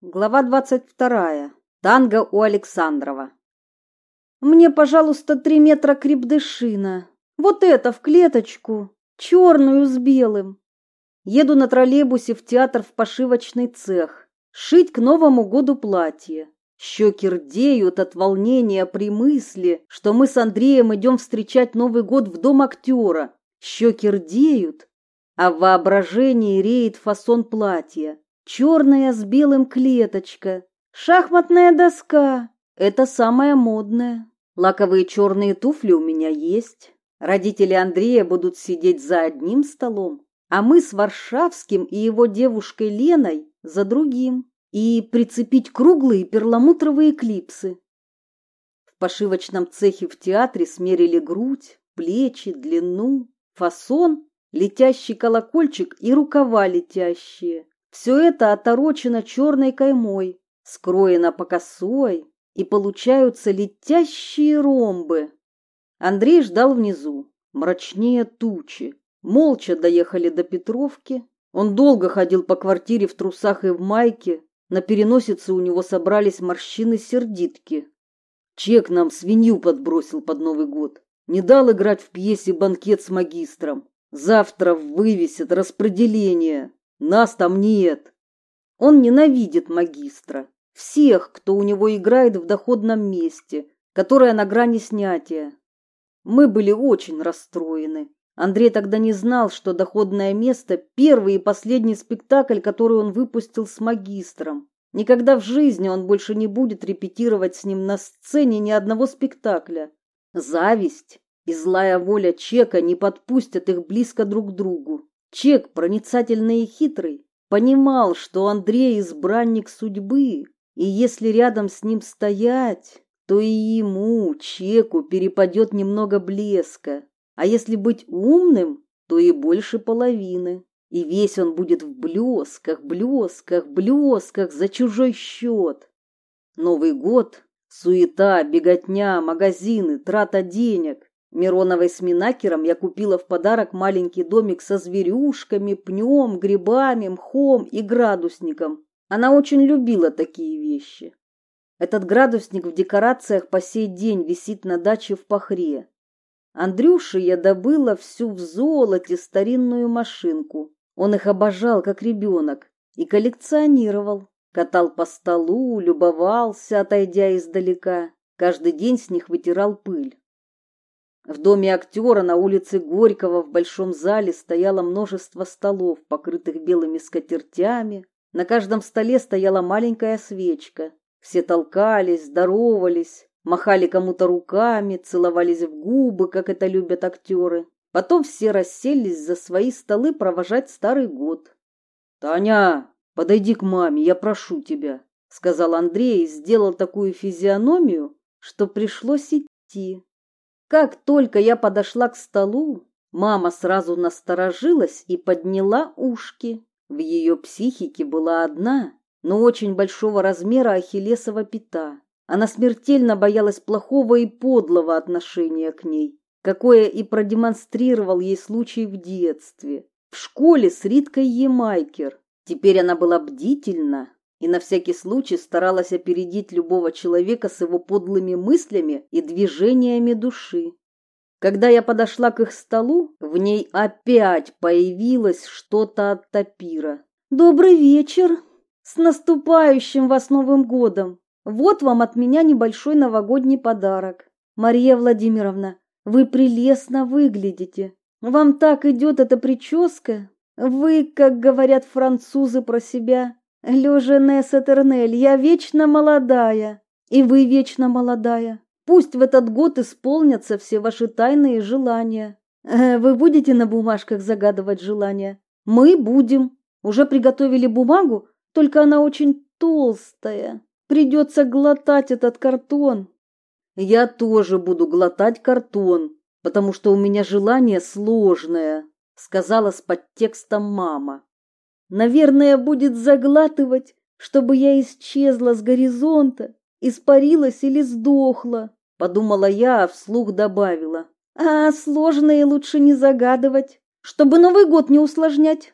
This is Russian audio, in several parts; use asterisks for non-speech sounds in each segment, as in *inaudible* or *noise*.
Глава двадцать вторая. Танго у Александрова. Мне, пожалуйста, три метра крепдышина. Вот это в клеточку, черную с белым. Еду на троллейбусе в театр в пошивочный цех. Шить к Новому году платье. Щеки рдеют от волнения при мысли, что мы с Андреем идем встречать Новый год в дом актера. Щеки рдеют, а в воображении реет фасон платья. Черная с белым клеточка. Шахматная доска. Это самое модное. Лаковые черные туфли у меня есть. Родители Андрея будут сидеть за одним столом, а мы с Варшавским и его девушкой Леной за другим. И прицепить круглые перламутровые клипсы. В пошивочном цехе в театре смерили грудь, плечи, длину, фасон, летящий колокольчик и рукава летящие. Все это оторочено черной каймой, скроено по косой, и получаются летящие ромбы. Андрей ждал внизу, мрачнее тучи. Молча доехали до Петровки. Он долго ходил по квартире в трусах и в майке. На переносице у него собрались морщины-сердитки. Чек нам свинью подбросил под Новый год. Не дал играть в пьесе «Банкет с магистром». Завтра вывесят распределение. Нас там нет. Он ненавидит магистра. Всех, кто у него играет в доходном месте, которое на грани снятия. Мы были очень расстроены. Андрей тогда не знал, что доходное место – первый и последний спектакль, который он выпустил с магистром. Никогда в жизни он больше не будет репетировать с ним на сцене ни одного спектакля. Зависть и злая воля Чека не подпустят их близко друг к другу. Чек, проницательный и хитрый, понимал, что Андрей избранник судьбы, и если рядом с ним стоять, то и ему, Чеку, перепадет немного блеска, а если быть умным, то и больше половины. И весь он будет в блесках, блесках, блесках за чужой счет. Новый год, суета, беготня, магазины, трата денег. Мироновой с Минакером я купила в подарок маленький домик со зверюшками, пнем, грибами, мхом и градусником. Она очень любила такие вещи. Этот градусник в декорациях по сей день висит на даче в Пахре. Андрюше я добыла всю в золоте старинную машинку. Он их обожал, как ребенок, и коллекционировал. Катал по столу, любовался, отойдя издалека. Каждый день с них вытирал пыль. В доме актера на улице Горького в большом зале стояло множество столов, покрытых белыми скатертями. На каждом столе стояла маленькая свечка. Все толкались, здоровались, махали кому-то руками, целовались в губы, как это любят актеры. Потом все расселись за свои столы провожать Старый год. «Таня, подойди к маме, я прошу тебя», — сказал Андрей и сделал такую физиономию, что пришлось идти. Как только я подошла к столу, мама сразу насторожилась и подняла ушки. В ее психике была одна, но очень большого размера ахиллесова пята. Она смертельно боялась плохого и подлого отношения к ней, какое и продемонстрировал ей случай в детстве. В школе с Риткой Емайкер. Теперь она была бдительна, и на всякий случай старалась опередить любого человека с его подлыми мыслями и движениями души. Когда я подошла к их столу, в ней опять появилось что-то от тапира. «Добрый вечер! С наступающим вас Новым годом! Вот вам от меня небольшой новогодний подарок. Мария Владимировна, вы прелестно выглядите. Вам так идет эта прическа. Вы, как говорят французы про себя, Лежа Несс Этернель, я вечно молодая, и вы вечно молодая. Пусть в этот год исполнятся все ваши тайные желания. Э, вы будете на бумажках загадывать желания? Мы будем. Уже приготовили бумагу, только она очень толстая. Придется глотать этот картон. Я тоже буду глотать картон, потому что у меня желание сложное, сказала с подтекстом мама. Наверное, будет заглатывать, чтобы я исчезла с горизонта, испарилась или сдохла, подумала я, а вслух добавила. А сложное лучше не загадывать, чтобы Новый год не усложнять.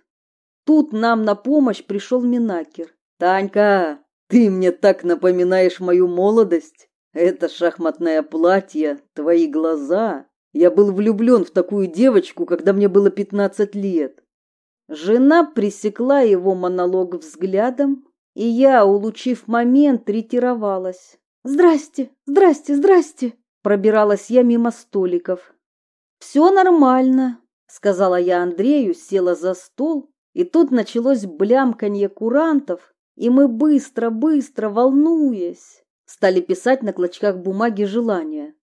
Тут нам на помощь пришел Минакер. Танька, Ты мне так напоминаешь мою молодость. Это шахматное платье, твои глаза. Я был влюблен в такую девочку, когда мне было пятнадцать лет. Жена пресекла его монолог взглядом, и я, улучив момент, ретировалась. «Здрасте, здрасте, здрасте!» Пробиралась я мимо столиков. «Все нормально», — сказала я Андрею, села за стол, и тут началось блямканье курантов, и мы быстро-быстро, волнуясь, стали писать на клочках бумаги желания.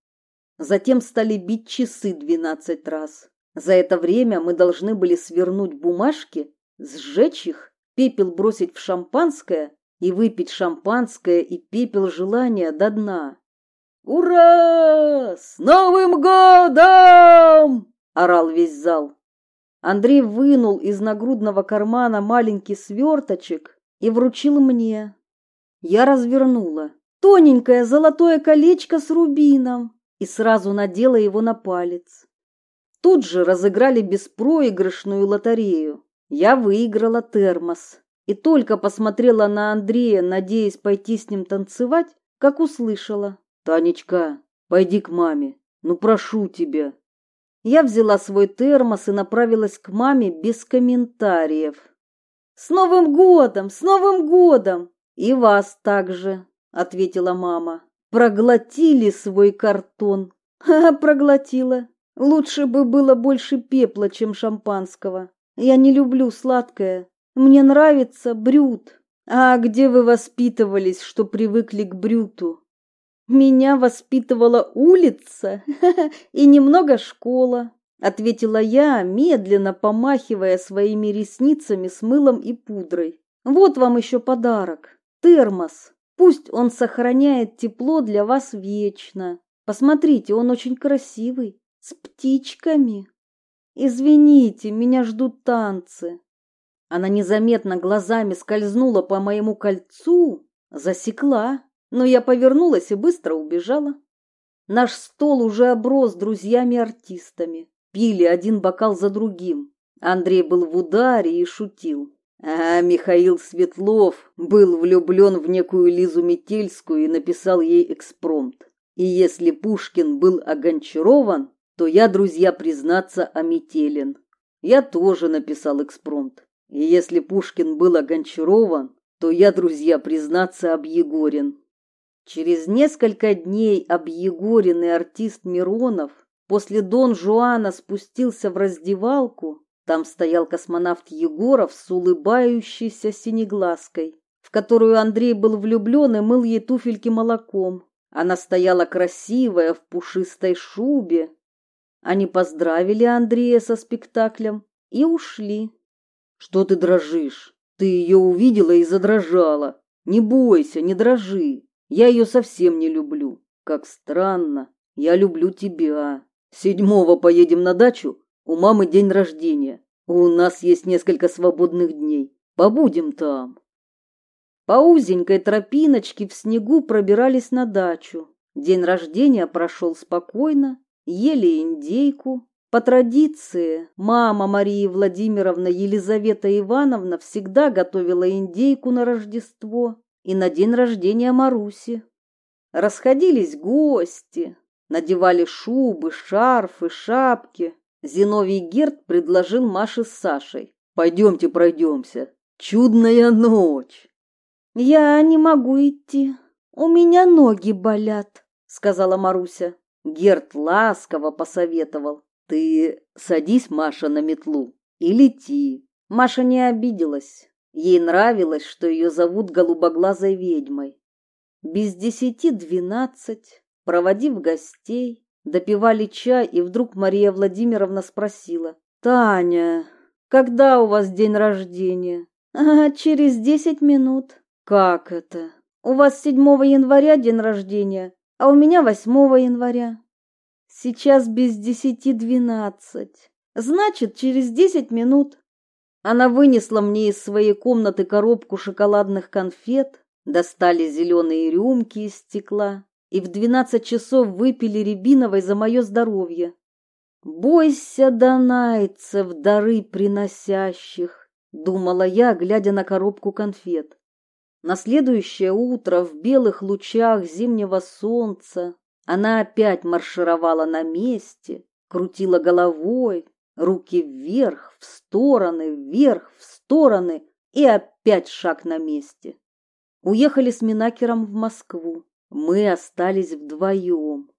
Затем стали бить часы двенадцать раз. За это время мы должны были свернуть бумажки, сжечь их, пепел бросить в шампанское и выпить шампанское и пепел желания до дна. «Ура! С Новым годом!» – орал весь зал. Андрей вынул из нагрудного кармана маленький сверточек и вручил мне. Я развернула. Тоненькое золотое колечко с рубином и сразу надела его на палец. Тут же разыграли беспроигрышную лотерею. Я выиграла термос и только посмотрела на Андрея, надеясь пойти с ним танцевать, как услышала. «Танечка, пойди к маме, ну прошу тебя». Я взяла свой термос и направилась к маме без комментариев. «С Новым годом! С Новым годом!» «И вас также!» — ответила мама. «Проглотили свой картон!» *laughs* «Ха-ха, проглотила! Лучше бы было больше пепла, чем шампанского. Я не люблю сладкое. Мне нравится брют. А где вы воспитывались, что привыкли к брюту? Меня воспитывала улица *laughs* и немного школа, ответила я, медленно помахивая своими ресницами с мылом и пудрой. Вот вам еще подарок. Термос. Пусть он сохраняет тепло для вас вечно. Посмотрите, он очень красивый с птичками. Извините, меня ждут танцы. Она незаметно глазами скользнула по моему кольцу, засекла, но я повернулась и быстро убежала. Наш стол уже оброс друзьями-артистами. Пили один бокал за другим. Андрей был в ударе и шутил. А Михаил Светлов был влюблен в некую Лизу Метельскую и написал ей экспромт. И если Пушкин был огончарован, то я, друзья, признаться, ометелен. Я тоже написал экспромт. И если Пушкин был огончарован, то я, друзья, признаться, объегорен. Через несколько дней объегоренный артист Миронов после Дон Жуана спустился в раздевалку. Там стоял космонавт Егоров с улыбающейся синеглазкой, в которую Андрей был влюблен и мыл ей туфельки молоком. Она стояла красивая в пушистой шубе, они поздравили Андрея со спектаклем и ушли. Что ты дрожишь? Ты ее увидела и задрожала. Не бойся, не дрожи. Я ее совсем не люблю. Как странно. Я люблю тебя. Седьмого поедем на дачу. У мамы день рождения. У нас есть несколько свободных дней. Побудем там. По узенькой тропиночке в снегу пробирались на дачу. День рождения прошел спокойно, ели индейку. По традиции, мама Марии Владимировна Елизавета Ивановна всегда готовила индейку на Рождество и на день рождения Маруси. Расходились гости, надевали шубы, шарфы, шапки. Зиновий Герд предложил Маше с Сашей. «Пойдемте пройдемся. Чудная ночь!» «Я не могу идти. У меня ноги болят», — сказала Маруся. Герт ласково посоветовал. Ты садись, Маша, на метлу и лети. Маша не обиделась. Ей нравилось, что ее зовут голубоглазой ведьмой. Без десяти двенадцать, проводив гостей, допивали чай, и вдруг Мария Владимировна спросила. «Таня, когда у вас день рождения?» «А, через десять минут». «Как это? У вас 7 января день рождения, а у меня 8 января. Сейчас без десяти двенадцать. Значит, через десять минут. Она вынесла мне из своей комнаты коробку шоколадных конфет, достали зеленые рюмки из стекла и в двенадцать часов выпили рябиновой за мое здоровье. Бойся донайцев, дары приносящих, думала я, глядя на коробку конфет. На следующее утро в белых лучах зимнего солнца она опять маршировала на месте, крутила головой, руки вверх, в стороны, вверх, в стороны и опять шаг на месте. Уехали с Минакером в Москву. Мы остались вдвоем.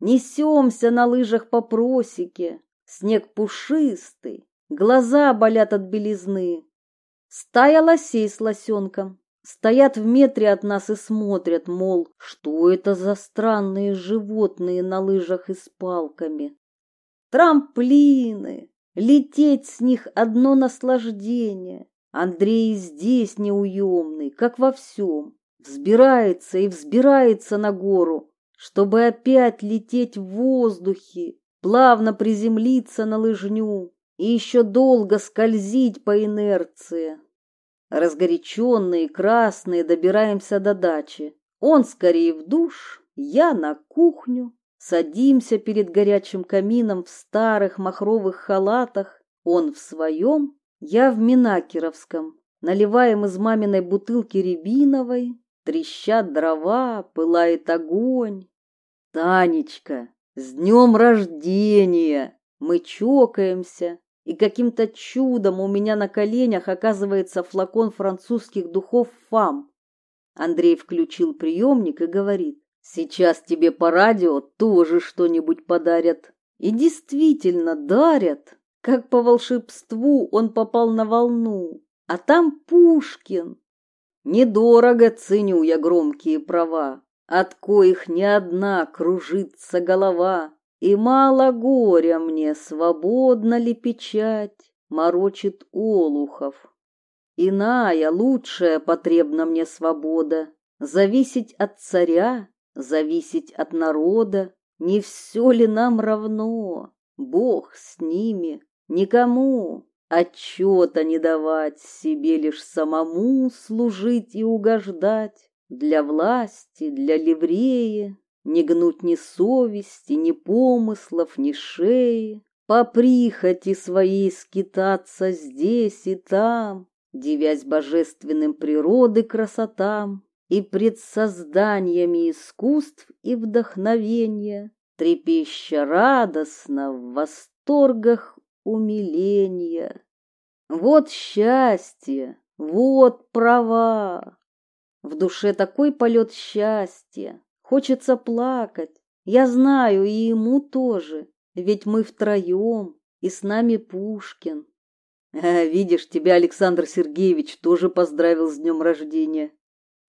Несемся на лыжах по просеке. Снег пушистый, глаза болят от белизны. Стая лосей с лосенком. Стоят в метре от нас и смотрят, мол, что это за странные животные на лыжах и с палками. Трамплины! Лететь с них одно наслаждение. Андрей здесь неуемный, как во всем. Взбирается и взбирается на гору, чтобы опять лететь в воздухе, плавно приземлиться на лыжню и еще долго скользить по инерции. Разгоряченные, красные, добираемся до дачи. Он скорее в душ, я на кухню. Садимся перед горячим камином в старых махровых халатах. Он в своем, я в Минакеровском. Наливаем из маминой бутылки рябиновой. Трещат дрова, пылает огонь. Танечка, с днем рождения! Мы чокаемся, и каким-то чудом у меня на коленях оказывается флакон французских духов «Фам». Андрей включил приемник и говорит, «Сейчас тебе по радио тоже что-нибудь подарят». И действительно дарят. Как по волшебству он попал на волну. А там Пушкин. Недорого ценю я громкие права, от коих ни одна кружится голова. И мало горя мне, свободно ли печать, морочит олухов. Иная, лучшая потребна мне свобода, зависеть от царя, зависеть от народа. Не все ли нам равно? Бог с ними, никому отчета не давать, себе лишь самому служить и угождать, для власти, для ливреи, не гнуть ни совести, ни помыслов, ни шеи, по прихоти своей скитаться здесь и там, девясь божественным природы красотам и пред созданиями искусств и вдохновения, трепеща радостно в восторгах умиления. Вот счастье, вот права. В душе такой полет счастья, Хочется плакать. Я знаю, и ему тоже. Ведь мы втроем, и с нами Пушкин. А, видишь, тебя Александр Сергеевич тоже поздравил с днем рождения.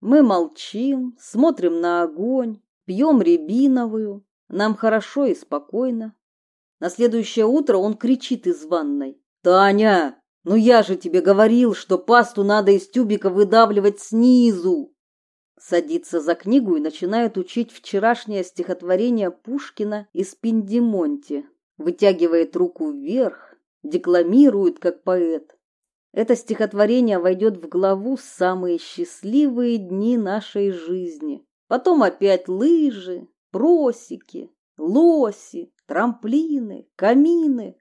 Мы молчим, смотрим на огонь, пьем рябиновую. Нам хорошо и спокойно. На следующее утро он кричит из ванной. «Таня, ну я же тебе говорил, что пасту надо из тюбика выдавливать снизу!» Садится за книгу и начинает учить вчерашнее стихотворение Пушкина из Пиндимонти. Вытягивает руку вверх, декламирует как поэт. Это стихотворение войдет в главу «Самые счастливые дни нашей жизни». Потом опять лыжи, просеки, лоси, трамплины, камины.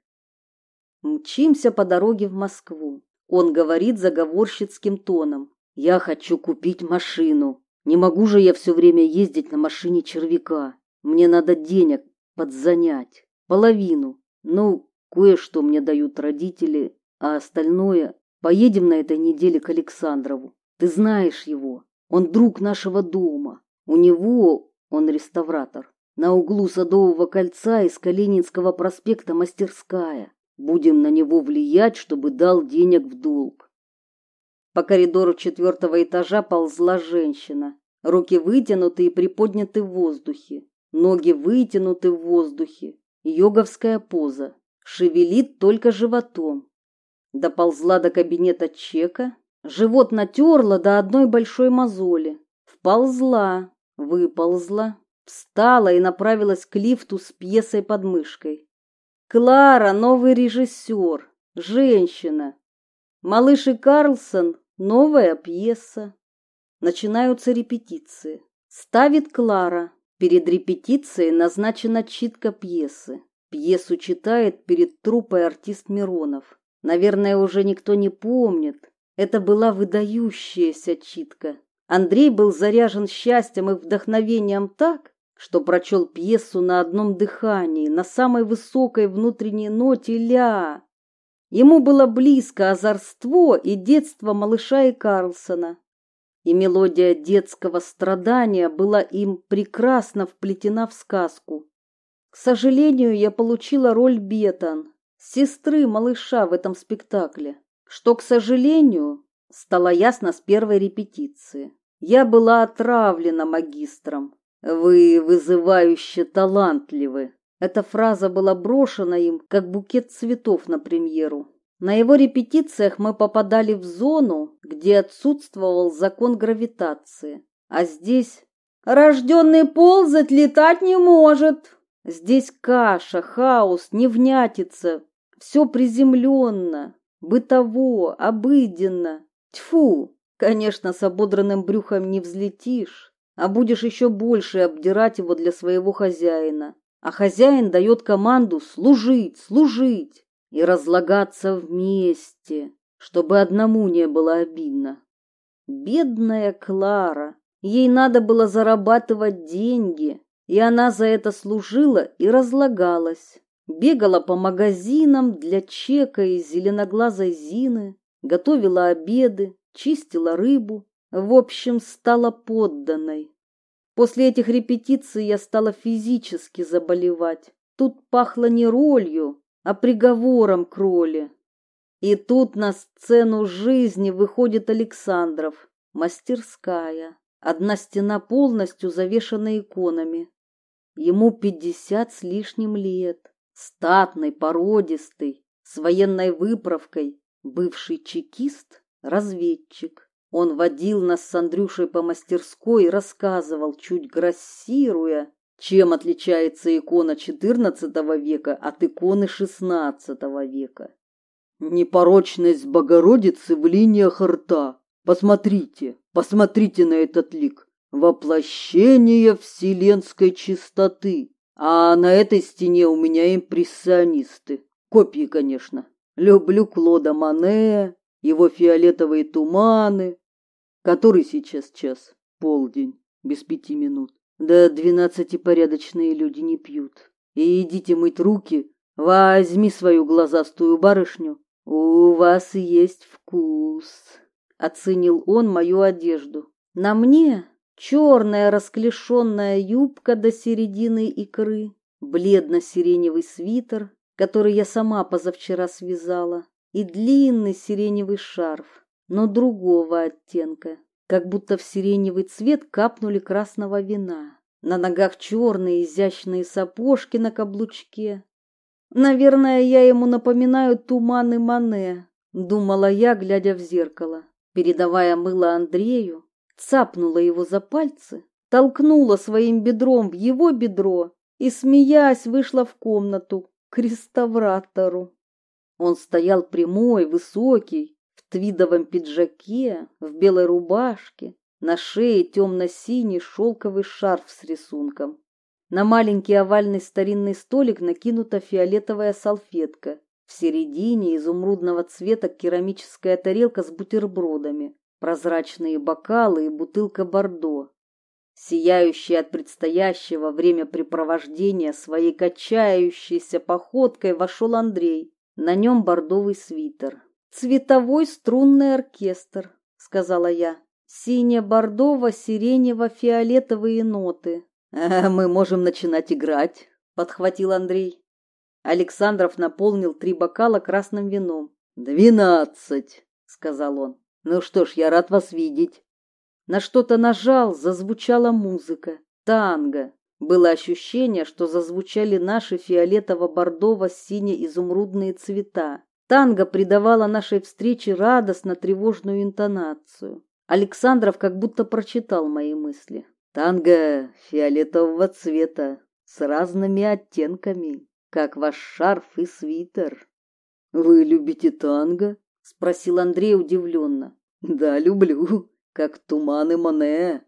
Мчимся по дороге в Москву. Он говорит заговорщицким тоном. «Я хочу купить машину. Не могу же я все время ездить на машине червяка. Мне надо денег подзанять. Половину. Ну, кое-что мне дают родители, а остальное... Поедем на этой неделе к Александрову. Ты знаешь его. Он друг нашего дома. У него... Он реставратор. На углу Садового кольца и с Калининского проспекта мастерская. Будем на него влиять, чтобы дал денег в долг. По коридору четвертого этажа ползла женщина. Руки вытянуты и приподняты в воздухе. Ноги вытянуты в воздухе. Йоговская поза. Шевелит только животом. Доползла до кабинета чека. Живот натерла до одной большой мозоли. Вползла, выползла, встала и направилась к лифту с пьесой под мышкой. Клара, новый режиссер, женщина. Малыш и Карлсон Новая пьеса. Начинаются репетиции. Ставит Клара. Перед репетицией назначена читка пьесы. Пьесу читает перед труппой артист Миронов. Наверное, уже никто не помнит, Это была выдающаяся читка. Андрей был заряжен счастьем и вдохновением так, что прочел пьесу на одном дыхании, на самой высокой внутренней ноте ля. Ему было близко озорство и детство малыша и Карлсона. И мелодия детского страдания была им прекрасно вплетена в сказку. К сожалению, я получила роль Бетан, сестры малыша в этом спектакле, что, к сожалению, стало ясно с первой репетиции. Я была отравлена магистром. Вы вызывающе талантливы. Эта фраза была брошена им, как букет цветов на премьеру. На его репетициях мы попадали в зону, где отсутствовал закон гравитации. А здесь рожденный ползать летать не может. Здесь каша, хаос, невнятица, все приземленно, бытово, обыденно. Тьфу! Конечно, с ободранным брюхом не взлетишь, а будешь еще больше обдирать его для своего хозяина. А хозяин дает команду служить, служить и разлагаться вместе, чтобы одному не было обидно. Бедная Клара, ей надо было зарабатывать деньги, и она за это служила и разлагалась. Бегала по магазинам для чека и зеленоглазой Зины, готовила обеды, чистила рыбу, в общем, стала подданной. После этих репетиций я стала физически заболевать. Тут пахло не ролью, а приговором к роли. И тут на сцену жизни выходит Александров, мастерская. Одна стена полностью завешана иконами. Ему пятьдесят с лишним лет, статный, породистый, с военной выправкой, бывший чекист, разведчик. Он водил нас с Андрюшей по мастерской и рассказывал, чуть грассируя, чем отличается икона XIV века от иконы XVI века. Непорочность Богородицы в линиях рта. Посмотрите, посмотрите на этот лик. Воплощение вселенской чистоты. А на этой стене у меня импрессионисты. Копии, конечно. Люблю Клода Мане, его фиолетовые туманы, Который сейчас час? Полдень, без пяти минут. Да двенадцати порядочные люди не пьют. И идите мыть руки. Возьми свою глазастую барышню. У вас есть вкус. Оценил он мою одежду. На мне черная расклешенная юбка до середины икры, бледно-сиреневый свитер, который я сама позавчера связала, и длинный сиреневый шарф но другого оттенка, как будто в сиреневый цвет капнули красного вина. На ногах черные изящные сапожки на каблучке. Наверное, я ему напоминаю туманы Мане, думала я, глядя в зеркало. Передавая мыло Андрею, цапнула его за пальцы, толкнула своим бедром в его бедро и, смеясь, вышла в комнату к реставратору. Он стоял прямой, высокий, твидовом пиджаке, в белой рубашке, на шее темно-синий шелковый шарф с рисунком. На маленький овальный старинный столик накинута фиолетовая салфетка. В середине изумрудного цвета керамическая тарелка с бутербродами, прозрачные бокалы и бутылка бордо. Сияющий от предстоящего времяпрепровождения своей качающейся походкой вошел Андрей. На нем бордовый свитер. Цветовой струнный оркестр, сказала я. Сине-бордово-сиренево-фиолетовые ноты. «А мы можем начинать играть, подхватил Андрей. Александров наполнил три бокала красным вином. «Двенадцать», — сказал он. «Ну что ж, я рад вас видеть». На что-то нажал, зазвучала музыка. Танго. Было ощущение, что зазвучали наши фиолетово-бордово-сине-изумрудные цвета. Танго придавала нашей встрече радостно-тревожную интонацию. Александров как будто прочитал мои мысли. Танго фиолетового цвета с разными оттенками, как ваш шарф и свитер. Вы любите танго? спросил Андрей удивленно. Да, люблю, как туманы Моне.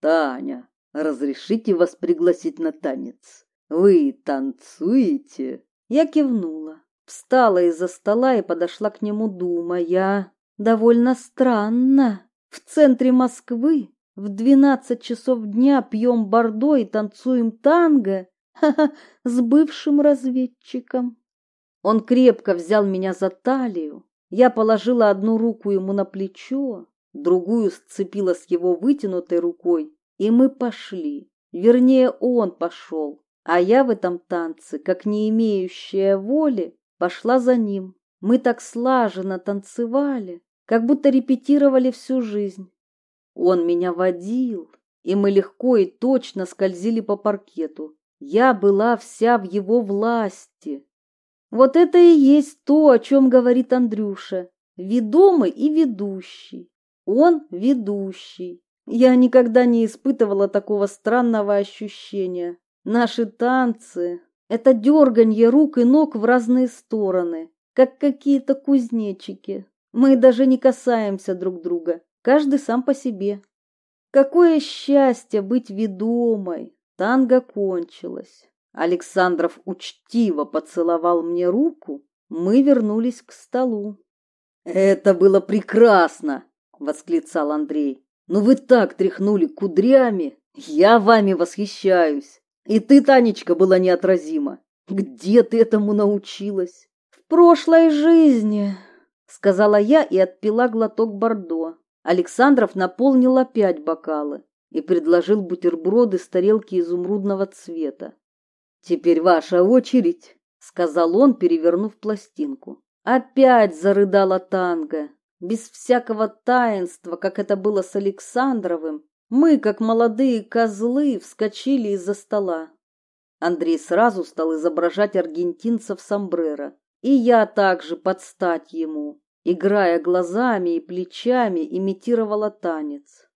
Таня, разрешите вас пригласить на танец? Вы танцуете? Я кивнула. Встала из-за стола и подошла к нему, думая. Довольно странно. В центре Москвы в двенадцать часов дня пьем бордо и танцуем танго с бывшим разведчиком. Он крепко взял меня за талию. Я положила одну руку ему на плечо, другую сцепила с его вытянутой рукой, и мы пошли. Вернее, он пошел, а я в этом танце, как не имеющая воли, пошла за ним. Мы так слаженно танцевали, как будто репетировали всю жизнь. Он меня водил, и мы легко и точно скользили по паркету. Я была вся в его власти. Вот это и есть то, о чем говорит Андрюша. Ведомый и ведущий. Он ведущий. Я никогда не испытывала такого странного ощущения. Наши танцы — это дерганье рук и ног в разные стороны, как какие-то кузнечики. Мы даже не касаемся друг друга, каждый сам по себе. Какое счастье быть ведомой! Танго кончилось. Александров учтиво поцеловал мне руку. Мы вернулись к столу. «Это было прекрасно!» — восклицал Андрей. «Ну вы так тряхнули кудрями! Я вами восхищаюсь! И ты, Танечка, была неотразима! Где ты этому научилась?» «В прошлой жизни!» сказала я и отпила глоток бордо. Александров наполнил опять бокалы и предложил бутерброды с тарелки изумрудного цвета. Теперь ваша очередь, сказал он, перевернув пластинку. Опять зарыдала танго. Без всякого таинства, как это было с Александровым, мы, как молодые козлы, вскочили из-за стола. Андрей сразу стал изображать аргентинца в сомбреро, и я также подстать ему играя глазами и плечами, имитировала танец.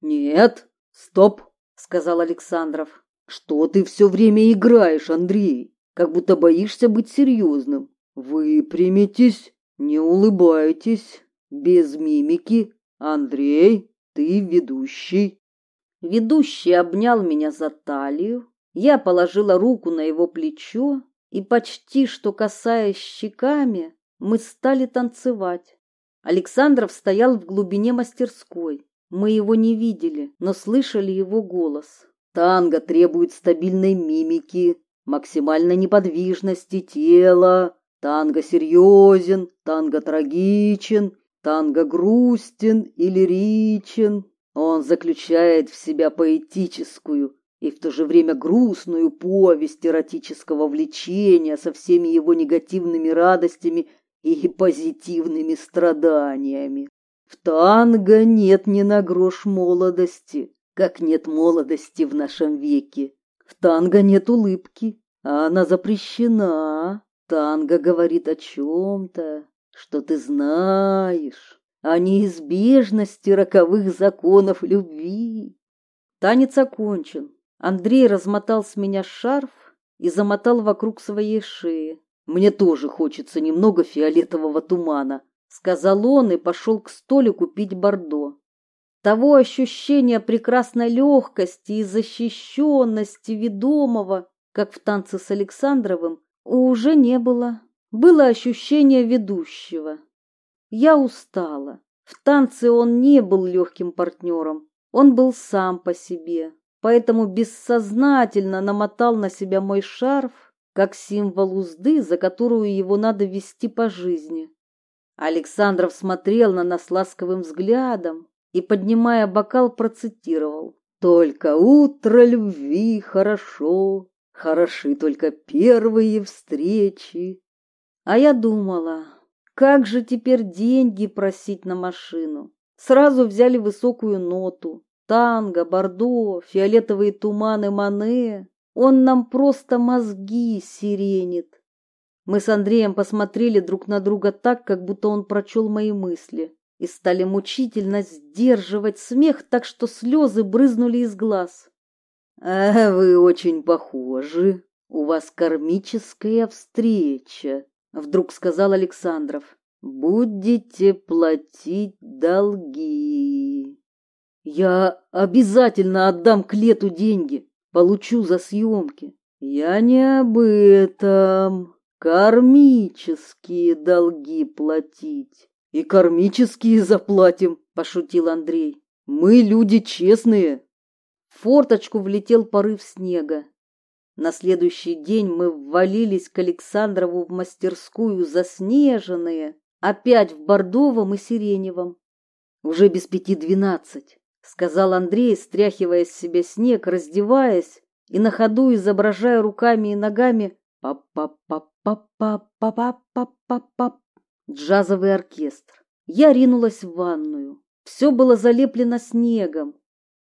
«Нет, стоп!» — сказал Александров. «Что ты все время играешь, Андрей? Как будто боишься быть серьезным. Выпрямитесь, не улыбайтесь, без мимики. Андрей, ты ведущий». Ведущий обнял меня за талию, я положила руку на его плечо и, почти что касаясь щеками, мы стали танцевать. Александров стоял в глубине мастерской. Мы его не видели, но слышали его голос. Танго требует стабильной мимики, максимальной неподвижности тела. Танго серьезен, танго трагичен, танго грустен и лиричен. Он заключает в себя поэтическую и в то же время грустную повесть эротического влечения со всеми его негативными радостями и позитивными страданиями. В танго нет ни на грош молодости, как нет молодости в нашем веке. В танго нет улыбки, а она запрещена. Танго говорит о чем-то, что ты знаешь, о неизбежности роковых законов любви. Танец окончен. Андрей размотал с меня шарф и замотал вокруг своей шеи. Мне тоже хочется немного фиолетового тумана, сказал он и пошел к столику пить бордо. Того ощущения прекрасной легкости и защищенности ведомого, как в танце с Александровым, уже не было. Было ощущение ведущего. Я устала. В танце он не был легким партнером. Он был сам по себе. Поэтому бессознательно намотал на себя мой шарф как символ узды, за которую его надо вести по жизни. Александров смотрел на нас ласковым взглядом и, поднимая бокал, процитировал. «Только утро любви хорошо, хороши только первые встречи». А я думала, как же теперь деньги просить на машину? Сразу взяли высокую ноту. Танго, бордо, фиолетовые туманы Мане. Он нам просто мозги сиренит. Мы с Андреем посмотрели друг на друга так, как будто он прочел мои мысли, и стали мучительно сдерживать смех, так что слезы брызнули из глаз. «А вы очень похожи. У вас кармическая встреча», — вдруг сказал Александров. «Будете платить долги». «Я обязательно отдам Клету деньги», получу за съемки. Я не об этом. Кармические долги платить. И кармические заплатим, пошутил Андрей. Мы люди честные. В форточку влетел порыв снега. На следующий день мы ввалились к Александрову в мастерскую заснеженные, опять в бордовом и сиреневом. Уже без пяти двенадцать, сказал Андрей, стряхивая с себя снег, раздеваясь и на ходу изображая руками и ногами па-па-па-па-па-па-па-па-па джазовый оркестр. Я ринулась в ванную. Все было залеплено снегом.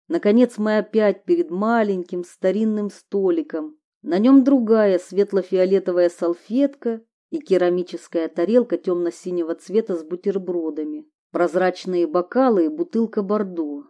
Наконец мы опять перед маленьким старинным столиком. На нем другая светло-фиолетовая салфетка и керамическая тарелка темно-синего цвета с бутербродами, прозрачные бокалы и бутылка бордо.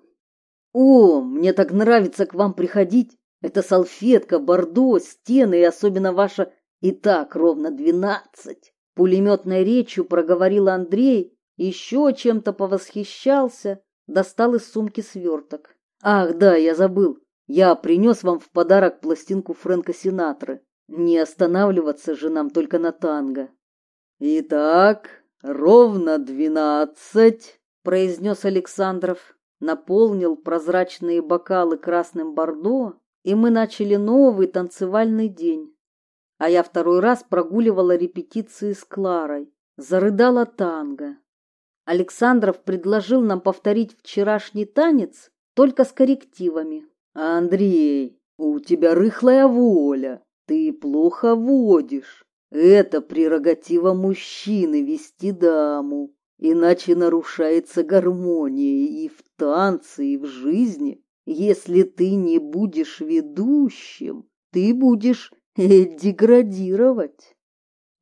О, мне так нравится к вам приходить. Это салфетка, бордо, стены и особенно ваша и так ровно двенадцать. Пулеметной речью проговорил Андрей, еще чем-то повосхищался, достал из сумки сверток. Ах, да, я забыл. Я принес вам в подарок пластинку Фрэнка Синатры. Не останавливаться же нам только на танго. Итак, ровно двенадцать, произнес Александров, наполнил прозрачные бокалы красным бордо, и мы начали новый танцевальный день а я второй раз прогуливала репетиции с Кларой. Зарыдала танго. Александров предложил нам повторить вчерашний танец только с коррективами. Андрей, у тебя рыхлая воля, ты плохо водишь. Это прерогатива мужчины вести даму, иначе нарушается гармония и в танце, и в жизни. Если ты не будешь ведущим, ты будешь деградировать.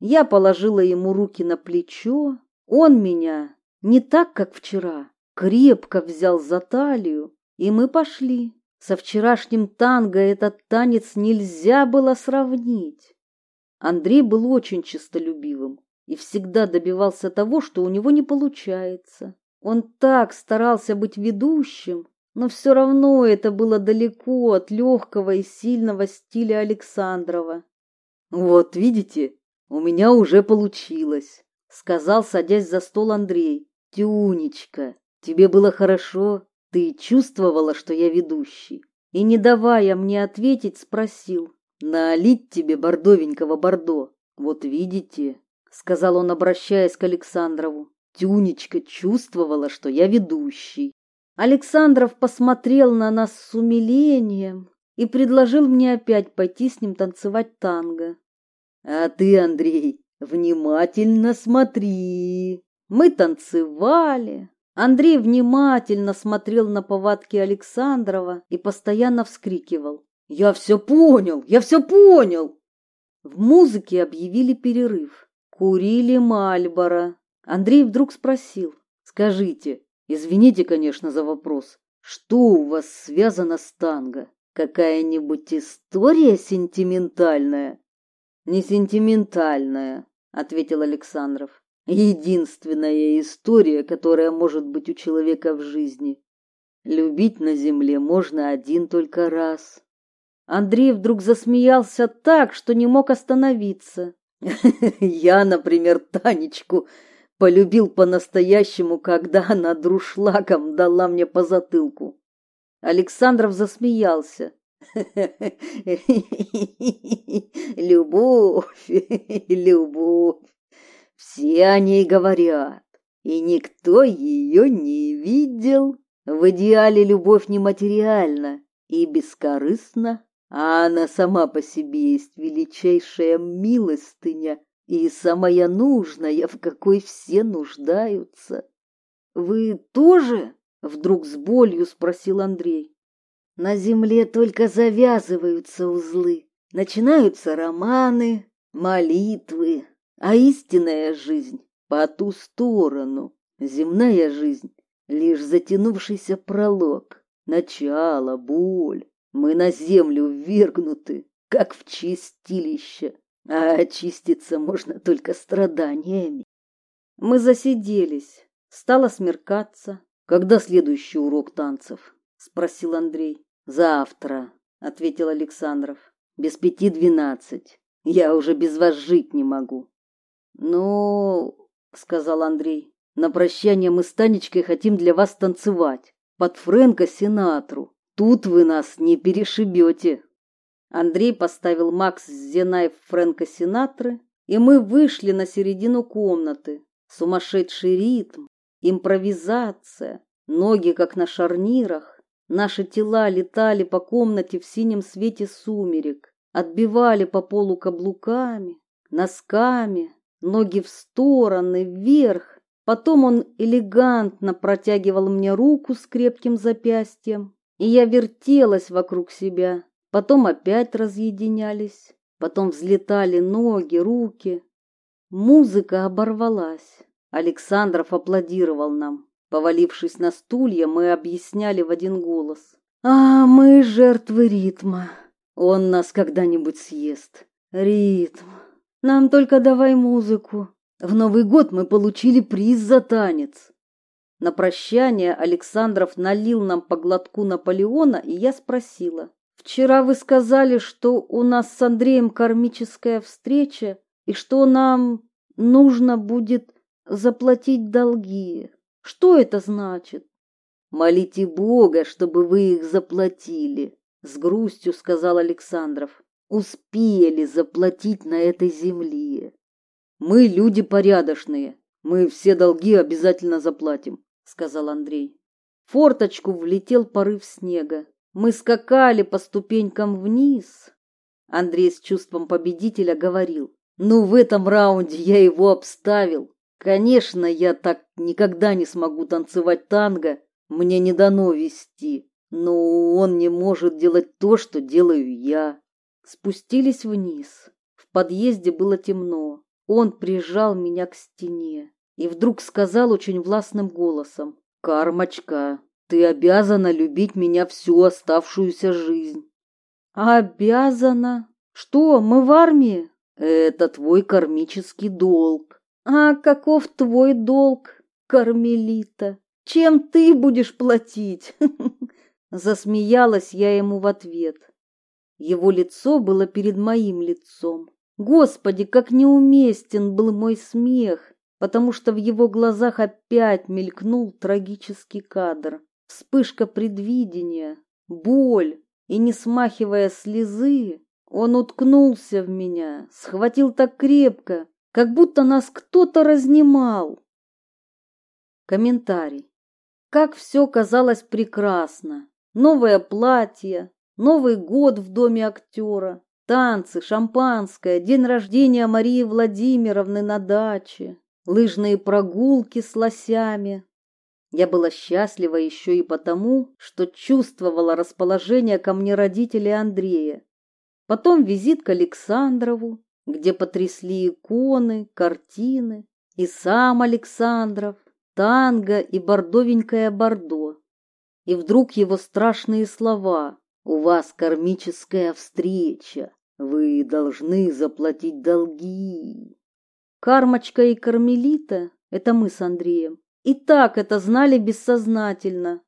Я положила ему руки на плечо, он меня не так, как вчера, крепко взял за талию, и мы пошли. Со вчерашним танго этот танец нельзя было сравнить. Андрей был очень честолюбивым и всегда добивался того, что у него не получается. Он так старался быть ведущим, но все равно это было далеко от легкого и сильного стиля Александрова. Вот видите, у меня уже получилось, сказал, садясь за стол Андрей. Тюнечка, тебе было хорошо, ты чувствовала, что я ведущий. И не давая мне ответить, спросил: "Налить тебе бордовенького бордо?" Вот видите, сказал он, обращаясь к Александрову. Тюнечка чувствовала, что я ведущий. Александров посмотрел на нас с умилением и предложил мне опять пойти с ним танцевать танго. А ты, Андрей, внимательно смотри. Мы танцевали. Андрей внимательно смотрел на повадки Александрова и постоянно вскрикивал: "Я все понял, я все понял". В музыке объявили перерыв. Курили Мальборо. Андрей вдруг спросил: "Скажите, Извините, конечно, за вопрос. Что у вас связано с танго? Какая-нибудь история сентиментальная? Не сентиментальная, ответил Александров. Единственная история, которая может быть у человека в жизни. Любить на земле можно один только раз. Андрей вдруг засмеялся так, что не мог остановиться. *laughs* Я, например, Танечку полюбил по-настоящему, когда она друшлаком дала мне по затылку. Александров засмеялся. *laughs* Любовь, *laughs* любовь. Все о ней говорят, и никто ее не видел. В идеале любовь нематериальна и бескорыстна, а она сама по себе есть величайшая милостыня и самая нужная, в какой все нуждаются. Вы тоже? Вдруг с болью спросил Андрей. На земле только завязываются узлы, начинаются романы, молитвы, а истинная жизнь по ту сторону. Земная жизнь лишь затянувшийся пролог, начало, боль. Мы на землю ввергнуты, как в чистилище а очиститься можно только страданиями. Мы засиделись. Стало смеркаться. Когда следующий урок танцев? спросил Андрей. Завтра, ответил Александров. Без пяти двенадцать. Я уже без вас жить не могу. Ну, сказал Андрей. На прощание мы с Танечкой хотим для вас танцевать. Под Фрэнка Синатру. Тут вы нас не перешибете. Андрей поставил Макс Зенай Фрэнка Синатры, и мы вышли на середину комнаты. Сумасшедший ритм, импровизация, ноги как на шарнирах. Наши тела летали по комнате в синем свете сумерек, отбивали по полу каблуками, носками, ноги в стороны, вверх. Потом он элегантно протягивал мне руку с крепким запястьем, и я вертелась вокруг себя, потом опять разъединялись, потом взлетали ноги, руки. Музыка оборвалась. Александров аплодировал нам. Повалившись на стулья, мы объясняли в один голос. «А мы жертвы ритма. Он нас когда-нибудь съест. Ритм. Нам только давай музыку. В Новый год мы получили приз за танец». На прощание Александров налил нам по глотку Наполеона, и я спросила. Вчера вы сказали, что у нас с Андреем кармическая встреча и что нам нужно будет заплатить долги. Что это значит? Молите Бога, чтобы вы их заплатили, с грустью сказал Александров. Успели заплатить на этой земле. Мы люди порядочные. Мы все долги обязательно заплатим, сказал Андрей. В форточку влетел порыв снега. Мы скакали по ступенькам вниз. Андрей с чувством победителя говорил. Ну, в этом раунде я его обставил. Конечно, я так никогда не смогу танцевать танго. Мне не дано вести. Но он не может делать то, что делаю я. Спустились вниз. В подъезде было темно. Он прижал меня к стене и вдруг сказал очень властным голосом. «Кармочка, ты обязана любить меня всю оставшуюся жизнь. Обязана? Что, мы в армии? Это твой кармический долг. А каков твой долг, Кармелита? Чем ты будешь платить? *laughs* Засмеялась я ему в ответ. Его лицо было перед моим лицом. Господи, как неуместен был мой смех, потому что в его глазах опять мелькнул трагический кадр. Вспышка предвидения, боль, и, не смахивая слезы, он уткнулся в меня, схватил так крепко, как будто нас кто-то разнимал. Комментарий. Как все казалось прекрасно. Новое платье, Новый год в доме актера, танцы, шампанское, день рождения Марии Владимировны на даче, лыжные прогулки с лосями, я была счастлива еще и потому, что чувствовала расположение ко мне родителей Андрея. Потом визит к Александрову, где потрясли иконы, картины, и сам Александров, танго и бордовенькое бордо. И вдруг его страшные слова «У вас кармическая встреча, вы должны заплатить долги». Кармочка и Кармелита – это мы с Андреем. И так это знали бессознательно.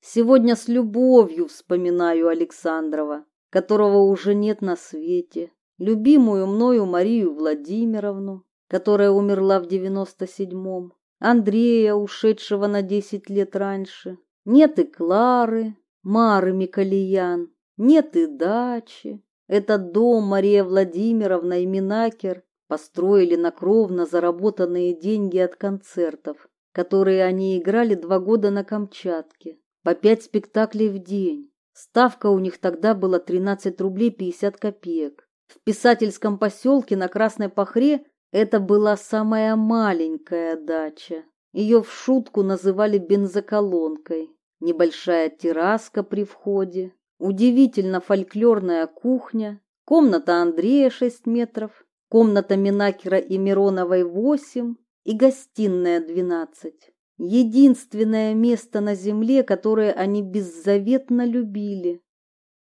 Сегодня с любовью вспоминаю Александрова, которого уже нет на свете, любимую мною Марию Владимировну, которая умерла в девяносто седьмом, Андрея, ушедшего на десять лет раньше. Нет и Клары, Мары Миколиян, нет и дачи. Этот дом Мария Владимировна и Минакер построили на кровно заработанные деньги от концертов которые они играли два года на Камчатке, по пять спектаклей в день. Ставка у них тогда была 13 рублей 50 копеек. В писательском поселке на Красной Пахре это была самая маленькая дача. Ее в шутку называли бензоколонкой. Небольшая терраска при входе, удивительно фольклорная кухня, комната Андрея 6 метров, комната Минакера и Мироновой 8, и гостиная двенадцать. Единственное место на земле, которое они беззаветно любили.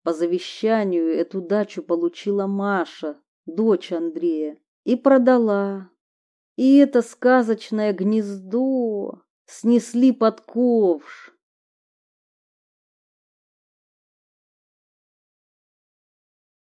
По завещанию эту дачу получила Маша, дочь Андрея, и продала. И это сказочное гнездо снесли под ковш.